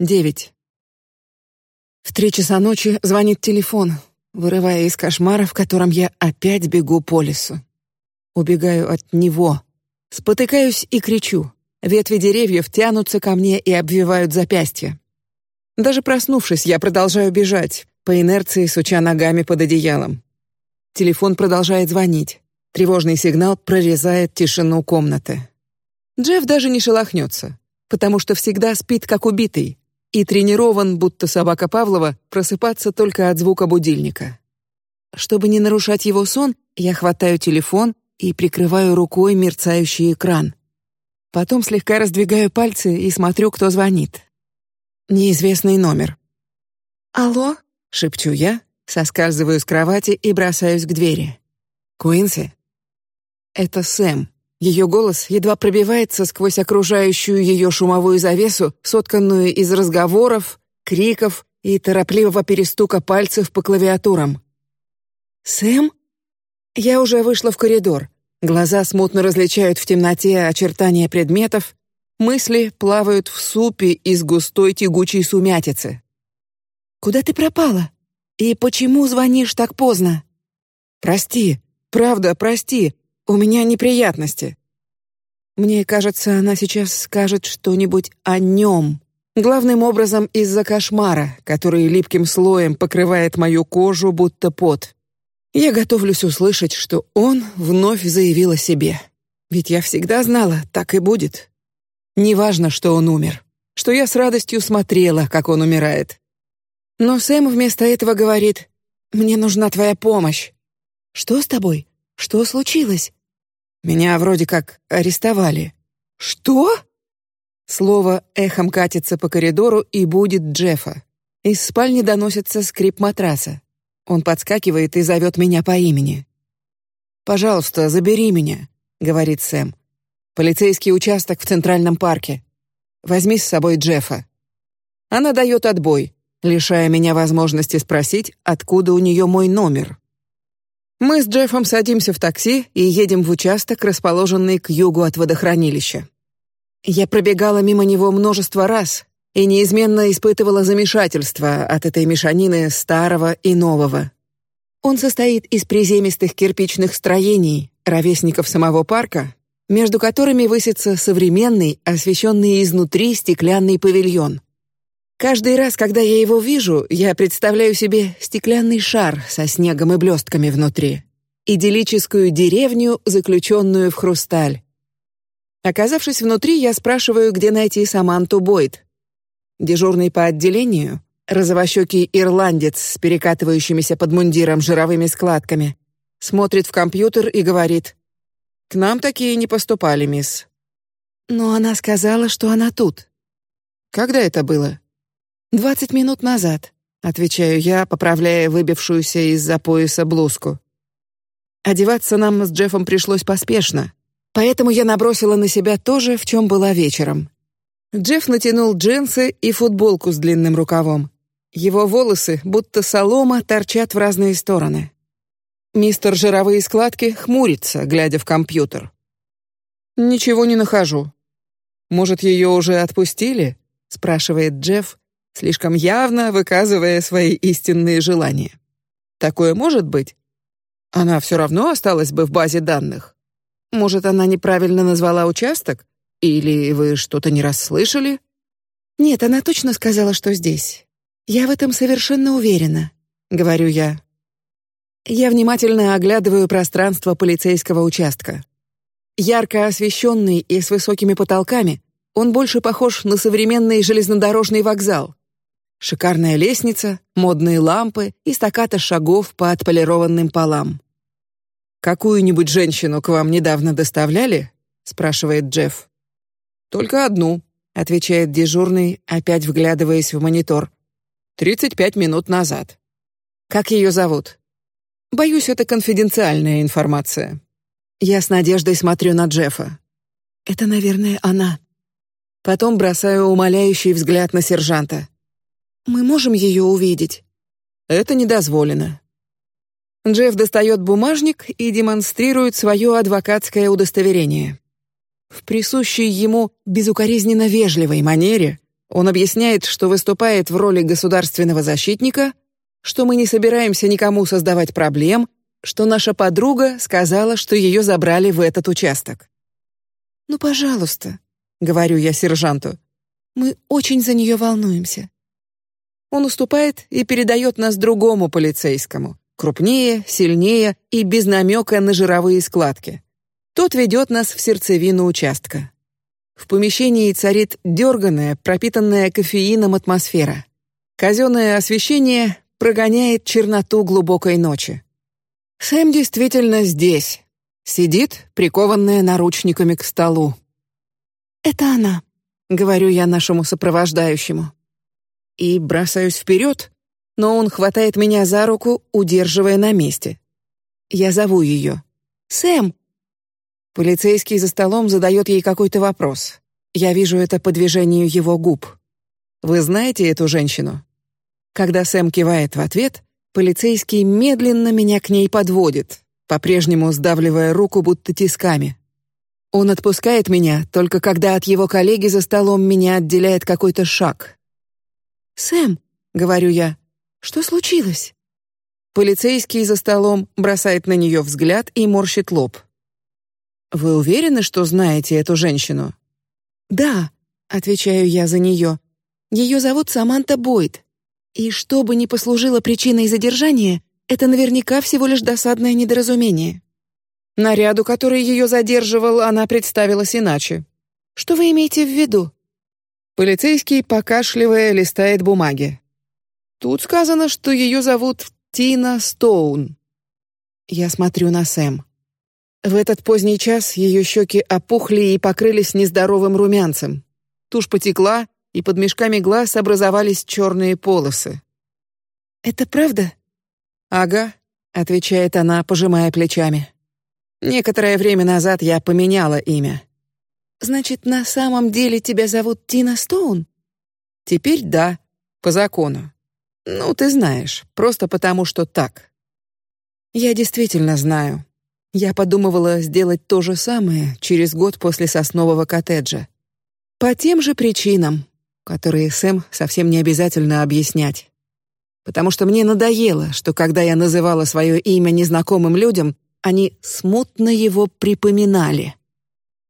Девять. В три часа ночи звонит телефон, вырывая из кошмара, в котором я опять бегу по лесу. Убегаю от него, спотыкаюсь и кричу. Ветви деревьев тянутся ко мне и обвивают запястья. Даже проснувшись, я продолжаю бежать по инерции, суча ногами под одеялом. Телефон продолжает звонить. Тревожный сигнал прорезает тишину комнаты. Джефф даже не шелохнется, потому что всегда спит как убитый и тренирован, будто собака Павлова, просыпаться только от звука будильника. Чтобы не нарушать его сон, я хватаю телефон и прикрываю рукой мерцающий экран. Потом слегка раздвигаю пальцы и смотрю, кто звонит. Неизвестный номер. Алло, шепчу я, соскальзываю с кровати и бросаюсь к двери. Куинси. Это Сэм. Ее голос едва пробивается сквозь окружающую ее шумовую завесу, сотканную из разговоров, криков и торопливого перестука пальцев по клавиатурам. Сэм? Я уже вышла в коридор. Глаза смутно различают в темноте очертания предметов, мысли плавают в супе из густой тягучей сумятицы. Куда ты пропала? И почему звонишь так поздно? Прости, правда, прости. У меня неприятности. Мне кажется, она сейчас скажет что-нибудь о нем. Главным образом из-за кошмара, который липким слоем покрывает мою кожу, будто пот. Я готовлюсь услышать, что он вновь заявил о себе. Ведь я всегда знала, так и будет. Неважно, что он умер, что я с радостью смотрела, как он умирает. Но Сэм вместо этого говорит: "Мне нужна твоя помощь". Что с тобой? Что случилось? Меня вроде как арестовали. Что? Слово эхом катится по коридору и будет Джеффа. Из спальни доносится скрип матраса. Он подскакивает и зовет меня по имени. Пожалуйста, забери меня, говорит Сэм. Полицейский участок в центральном парке. Возьми с собой Джеффа. Она дает отбой, лишая меня возможности спросить, откуда у нее мой номер. Мы с Джеффом садимся в такси и едем в участок, расположенный к югу от водохранилища. Я пробегала мимо него множество раз и неизменно испытывала замешательство от этой мешанины старого и нового. Он состоит из приземистых кирпичных строений, ровесников самого парка, между которыми высится современный, освещенный изнутри стеклянный павильон. Каждый раз, когда я его вижу, я представляю себе стеклянный шар со снегом и блестками внутри, идиллическую деревню, заключенную в хрусталь. Оказавшись внутри, я спрашиваю, где найти Саманту Бойд. Дежурный по отделению, розовощекий ирландец с перекатывающимися под мундиром жировыми складками, смотрит в компьютер и говорит: "К нам такие не поступали, мисс". Но она сказала, что она тут. Когда это было? Двадцать минут назад, отвечаю я, поправляя выбившуюся из-за пояса блузку. Одеваться нам с Джеффом пришлось поспешно, поэтому я набросила на себя то же, в чем была вечером. Джефф натянул джинсы и футболку с длинным рукавом. Его волосы, будто солома, торчат в разные стороны. Мистер жировые складки хмурится, глядя в компьютер. Ничего не нахожу. Может, ее уже отпустили? спрашивает Джефф, слишком явно выказывая свои истинные желания. Такое может быть? Она все равно осталась бы в базе данных. Может, она неправильно назвала участок, или вы что-то не расслышали? Нет, она точно сказала, что здесь. Я в этом совершенно уверена, говорю я. Я внимательно оглядываю пространство полицейского участка. Ярко освещенный и с высокими потолками, он больше похож на современный железнодорожный вокзал. Шикарная лестница, модные лампы и стаката шагов по отполированным полам. Какую-нибудь женщину к вам недавно доставляли? спрашивает Джефф. Только одну, отвечает дежурный, опять вглядываясь в монитор. Тридцать пять минут назад. Как ее зовут? Боюсь, это конфиденциальная информация. Я с надеждой смотрю на Джеффа. Это, наверное, она. Потом бросаю умоляющий взгляд на сержанта. Мы можем ее увидеть. Это не дозволено. Джефф достает бумажник и демонстрирует свое адвокатское удостоверение. В присущей ему безукоризненно вежливой манере Он объясняет, что выступает в роли государственного защитника, что мы не собираемся никому создавать проблем, что наша подруга сказала, что ее забрали в этот участок. Ну, пожалуйста, говорю я сержанту, мы очень за нее волнуемся. Он уступает и передает нас другому полицейскому, крупнее, сильнее и без намека на жировые складки. Тот ведет нас в сердцевину участка. В помещении царит дерганая, пропитанная кофеином атмосфера. Казенное освещение прогоняет черноту глубокой ночи. Сэм действительно здесь, сидит, прикованная наручниками к столу. Это она, говорю я нашему сопровождающему, и бросаюсь вперед, но он хватает меня за руку, удерживая на месте. Я зову ее. Сэм. Полицейский за столом задает ей какой-то вопрос. Я вижу это по движению его губ. Вы знаете эту женщину? Когда Сэм кивает в ответ, полицейский медленно меня к ней подводит, по-прежнему сдавливая руку будто тисками. Он отпускает меня только когда от его коллеги за столом меня отделяет какой-то шаг. Сэм, говорю я, что случилось? Полицейский за столом бросает на нее взгляд и морщит лоб. Вы уверены, что знаете эту женщину? Да, отвечаю я за нее. Ее зовут Саманта Бойд. И что бы ни послужило причиной задержания, это наверняка всего лишь досадное недоразумение. Наряду, который ее задерживал, она представилась иначе. Что вы имеете в виду? Полицейский, покашливая, листает бумаги. Тут сказано, что ее зовут Тина Стоун. Я смотрю на Сэм. В этот поздний час ее щеки опухли и покрылись нездоровым румянцем. Тушь потекла, и под мешками глаз образовались черные полосы. Это правда? Ага, отвечает она, пожимая плечами. Некоторое время назад я поменяла имя. Значит, на самом деле тебя зовут Тина Стоун? Теперь да, по закону. Ну, ты знаешь, просто потому что так. Я действительно знаю. Я подумывала сделать то же самое через год после соснового коттеджа. По тем же причинам, которые Сэм совсем не обязательно объяснять. Потому что мне надоело, что когда я называла свое имя незнакомым людям, они смутно его припоминали.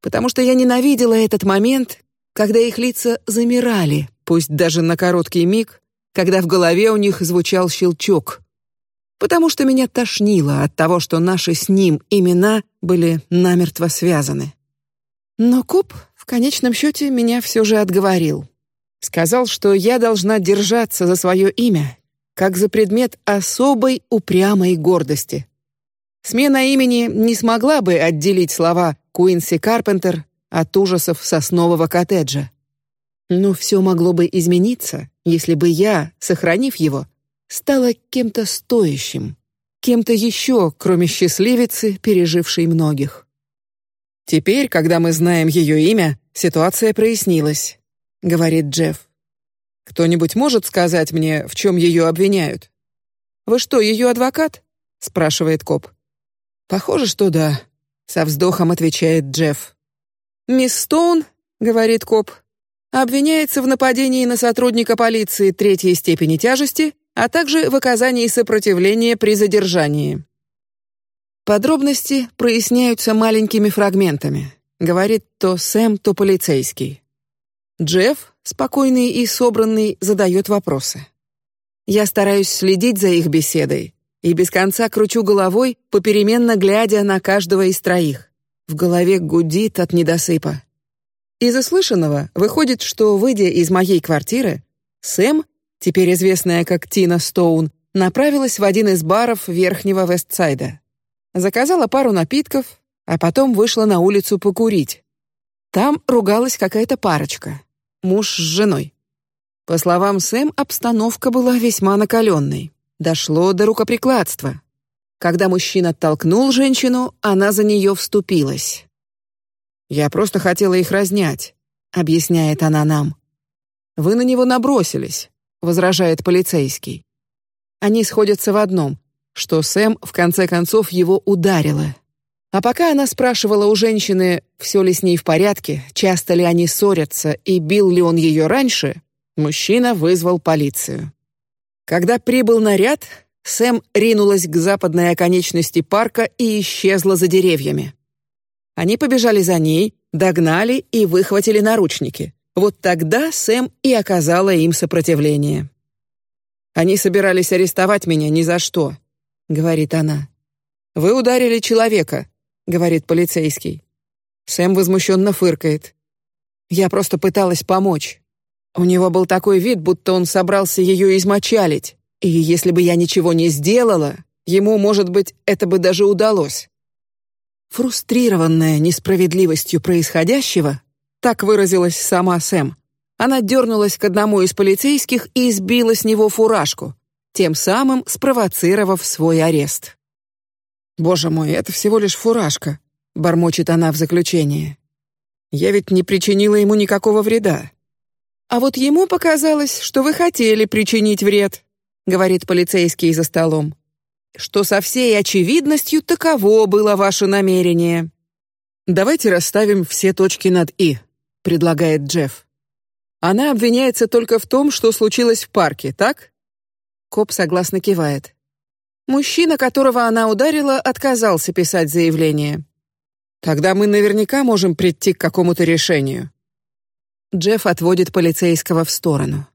Потому что я ненавидела этот момент, когда их лица замирали, пусть даже на короткий миг, когда в голове у них звучал щелчок. Потому что меня тошнило от того, что наши с ним имена были намертво связаны. Но Куб в конечном счете меня все же отговорил. Сказал, что я должна держаться за свое имя, как за предмет особой упрямой гордости. Смена имени не смогла бы отделить слова Куинси Карпентер от ужасов соснового коттеджа. Но все могло бы измениться, если бы я, сохранив его, стала кем-то стоящим, кем-то еще, кроме счастливицы, пережившей многих. Теперь, когда мы знаем ее имя, ситуация прояснилась, говорит Джефф. Кто-нибудь может сказать мне, в чем ее обвиняют? Вы что, ее адвокат? спрашивает коп. Похоже, что да. Со вздохом отвечает Джефф. Мисс Стоун, говорит коп, обвиняется в нападении на сотрудника полиции третьей степени тяжести, а также в оказании сопротивления при задержании. Подробности проясняются маленькими фрагментами. Говорит то Сэм, то полицейский. Джефф, спокойный и собранный, задает вопросы. Я стараюсь следить за их беседой, и без конца кручу головой, попеременно глядя на каждого из троих. В голове гудит от недосыпа. Из услышанного выходит, что выйдя из моей квартиры, Сэм, теперь известная как Тина Стоун, направилась в один из баров Верхнего Вестсайда. Заказала пару напитков, а потом вышла на улицу покурить. Там ругалась какая-то парочка, муж с женой. По словам Сэм, обстановка была весьма накаленной. Дошло до рукоприкладства. Когда мужчина оттолкнул женщину, она за нее вступилась. Я просто хотела их разнять, объясняет она нам. Вы на него набросились, возражает полицейский. Они сходятся в одном, что Сэм в конце концов его ударила. А пока она спрашивала у женщины, все ли с ней в порядке, часто ли они ссорятся и бил ли он ее раньше, Мужчина вызвал полицию. Когда прибыл наряд, Сэм ринулась к западной оконечности парка и исчезла за деревьями. Они побежали за ней, догнали и выхватили наручники. Вот тогда Сэм и оказала им сопротивление. Они собирались арестовать меня ни за что, говорит она. Вы ударили человека, говорит полицейский. Сэм возмущенно фыркает. Я просто пыталась помочь. У него был такой вид, будто он собрался ее измочалить, и если бы я ничего не сделала, ему, может быть, это бы даже удалось. Фрустрированная несправедливостью происходящего, так выразилась сама Сэм, она дернулась к одному из полицейских и сбила с него фуражку, тем самым спровоцировав свой арест. Боже мой, это всего лишь фуражка, бормочет она в заключение. Я ведь не причинила ему никакого вреда. А вот ему показалось, что вы хотели причинить вред, говорит полицейский за столом. Что со всей очевидностью таково было ваше намерение. Давайте расставим все точки над и, предлагает Джефф. Она обвиняется только в том, что случилось в парке, так? Коп согласно кивает. Мужчина, которого она ударила, отказался писать заявление. Тогда мы наверняка можем прийти к какому-то решению. Джефф отводит полицейского в сторону.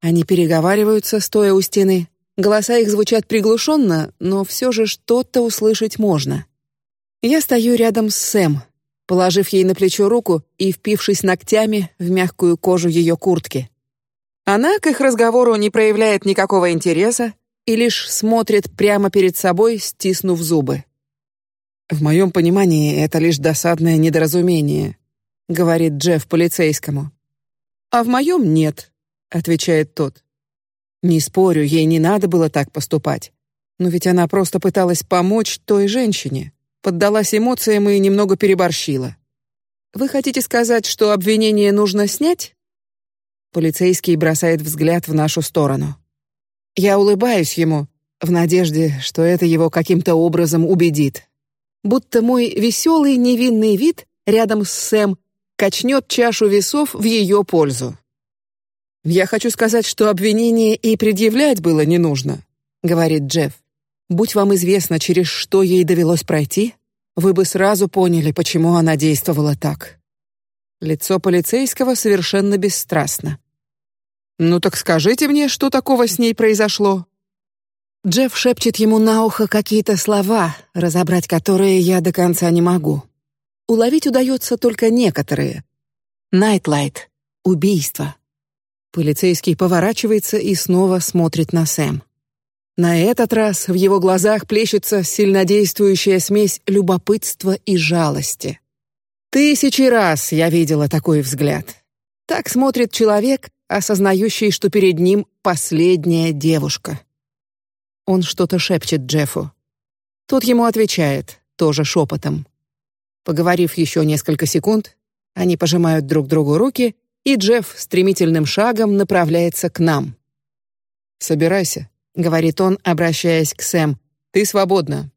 Они переговариваются, стоя у стены. Голоса их звучат приглушенно, но все же что-то услышать можно. Я стою рядом с Сэм, положив ей на плечо руку и впившись ногтями в мягкую кожу ее куртки. Она к их разговору не проявляет никакого интереса и лишь смотрит прямо перед собой, стиснув зубы. В моем понимании это лишь досадное недоразумение, говорит Джефф полицейскому. А в моем нет, отвечает тот. Не спорю, ей не надо было так поступать, но ведь она просто пыталась помочь той женщине поддалась эмоциям и немного переборщила. Вы хотите сказать, что обвинение нужно снять? Полицейский бросает взгляд в нашу сторону. Я улыбаюсь ему в надежде, что это его каким-то образом убедит, будто мой веселый невинный вид рядом с Сэм качнет чашу весов в ее пользу. Я хочу сказать, что обвинение и предъявлять было не нужно, говорит Джефф. Будь вам известно, через что ей довелось пройти, вы бы сразу поняли, почему она действовала так. Лицо полицейского совершенно бесстрастно. Ну так скажите мне, что такого с ней произошло? Джефф шепчет ему на ухо какие-то слова, разобрать которые я до конца не могу. Уловить удается только некоторые. Найтлайт, убийство. Полицейский поворачивается и снова смотрит на Сэм. На этот раз в его глазах плещется сильнодействующая смесь любопытства и жалости. Тысячи раз я видела такой взгляд. Так смотрит человек, осознающий, что перед ним последняя девушка. Он что-то шепчет Джеффу. Тот ему отвечает, тоже шепотом. Поговорив еще несколько секунд, они пожимают друг другу руки, и Джефф стремительным шагом направляется к нам. Собирайся, говорит он, обращаясь к Сэм. Ты свободна.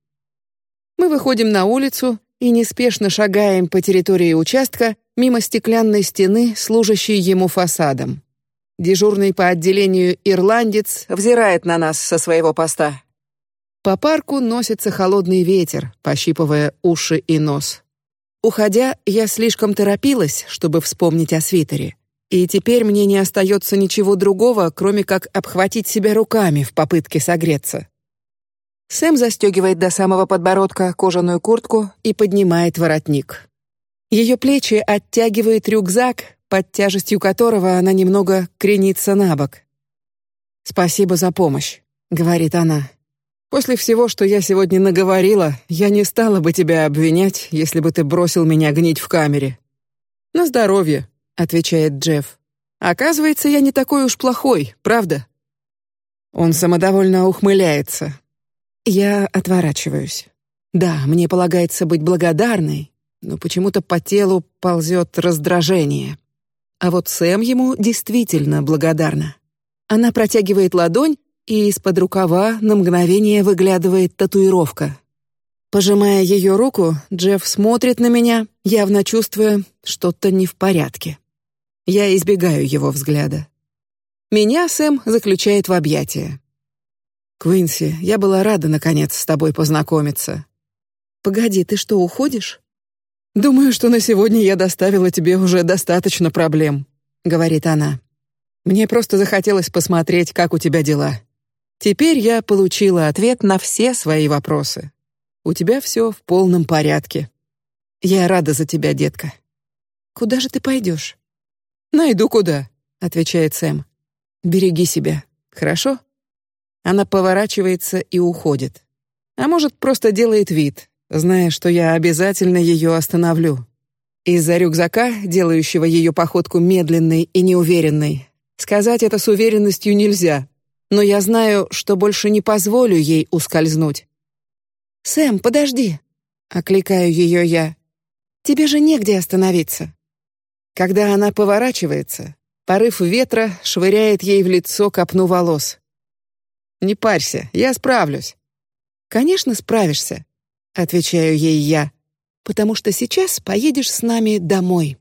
Мы выходим на улицу и неспешно шагаем по территории участка мимо стеклянной стены, служащей ему фасадом. Дежурный по отделению ирландец взирает на нас со своего поста. По парку носится холодный ветер, пощипывая уши и нос. Уходя, я слишком торопилась, чтобы вспомнить о свитере и теперь мне не остается ничего другого, кроме как обхватить себя руками в попытке согреться. Сэм застегивает до самого подбородка кожаную куртку и поднимает воротник. Ее плечи оттягивает рюкзак, под тяжестью которого она немного кренится на бок. Спасибо за помощь, говорит она. После всего, что я сегодня наговорила, я не стала бы тебя обвинять, если бы ты бросил меня гнить в камере. На здоровье, отвечает Джефф. Оказывается, я не такой уж плохой, правда? Он самодовольно ухмыляется. Я отворачиваюсь. Да, мне полагается быть благодарной, но почему-то по телу ползет раздражение. А вот Сэм ему действительно благодарна. Она протягивает ладонь, и из-под рукава на мгновение выглядывает татуировка. Пожимая ее руку, Джефф смотрит на меня, явно чувствуя что-то не в порядке. Я избегаю его взгляда. Меня Сэм заключает в объятия. Квинси, я была рада наконец с тобой познакомиться. Погоди, ты что, уходишь? Думаю, что на сегодня я доставила тебе уже достаточно проблем, говорит она. Мне просто захотелось посмотреть, как у тебя дела. Теперь я получила ответ на все свои вопросы. У тебя все в полном порядке. Я рада за тебя, детка. Куда же ты пойдешь? Найду куда, отвечает Сэм. Береги себя, хорошо? Она поворачивается и уходит. А может, просто делает вид, зная, что я обязательно ее остановлю. Из-за рюкзака, делающего ее походку медленной и неуверенной, сказать это с уверенностью нельзя. Но я знаю, что больше не позволю ей ускользнуть. Сэм, подожди, окликаю ее я. Тебе же негде остановиться. Когда она поворачивается, порыв ветра швыряет ей в лицо копну волос. Не парься, я справлюсь. Конечно, справишься, отвечаю ей я, потому что сейчас поедешь с нами домой.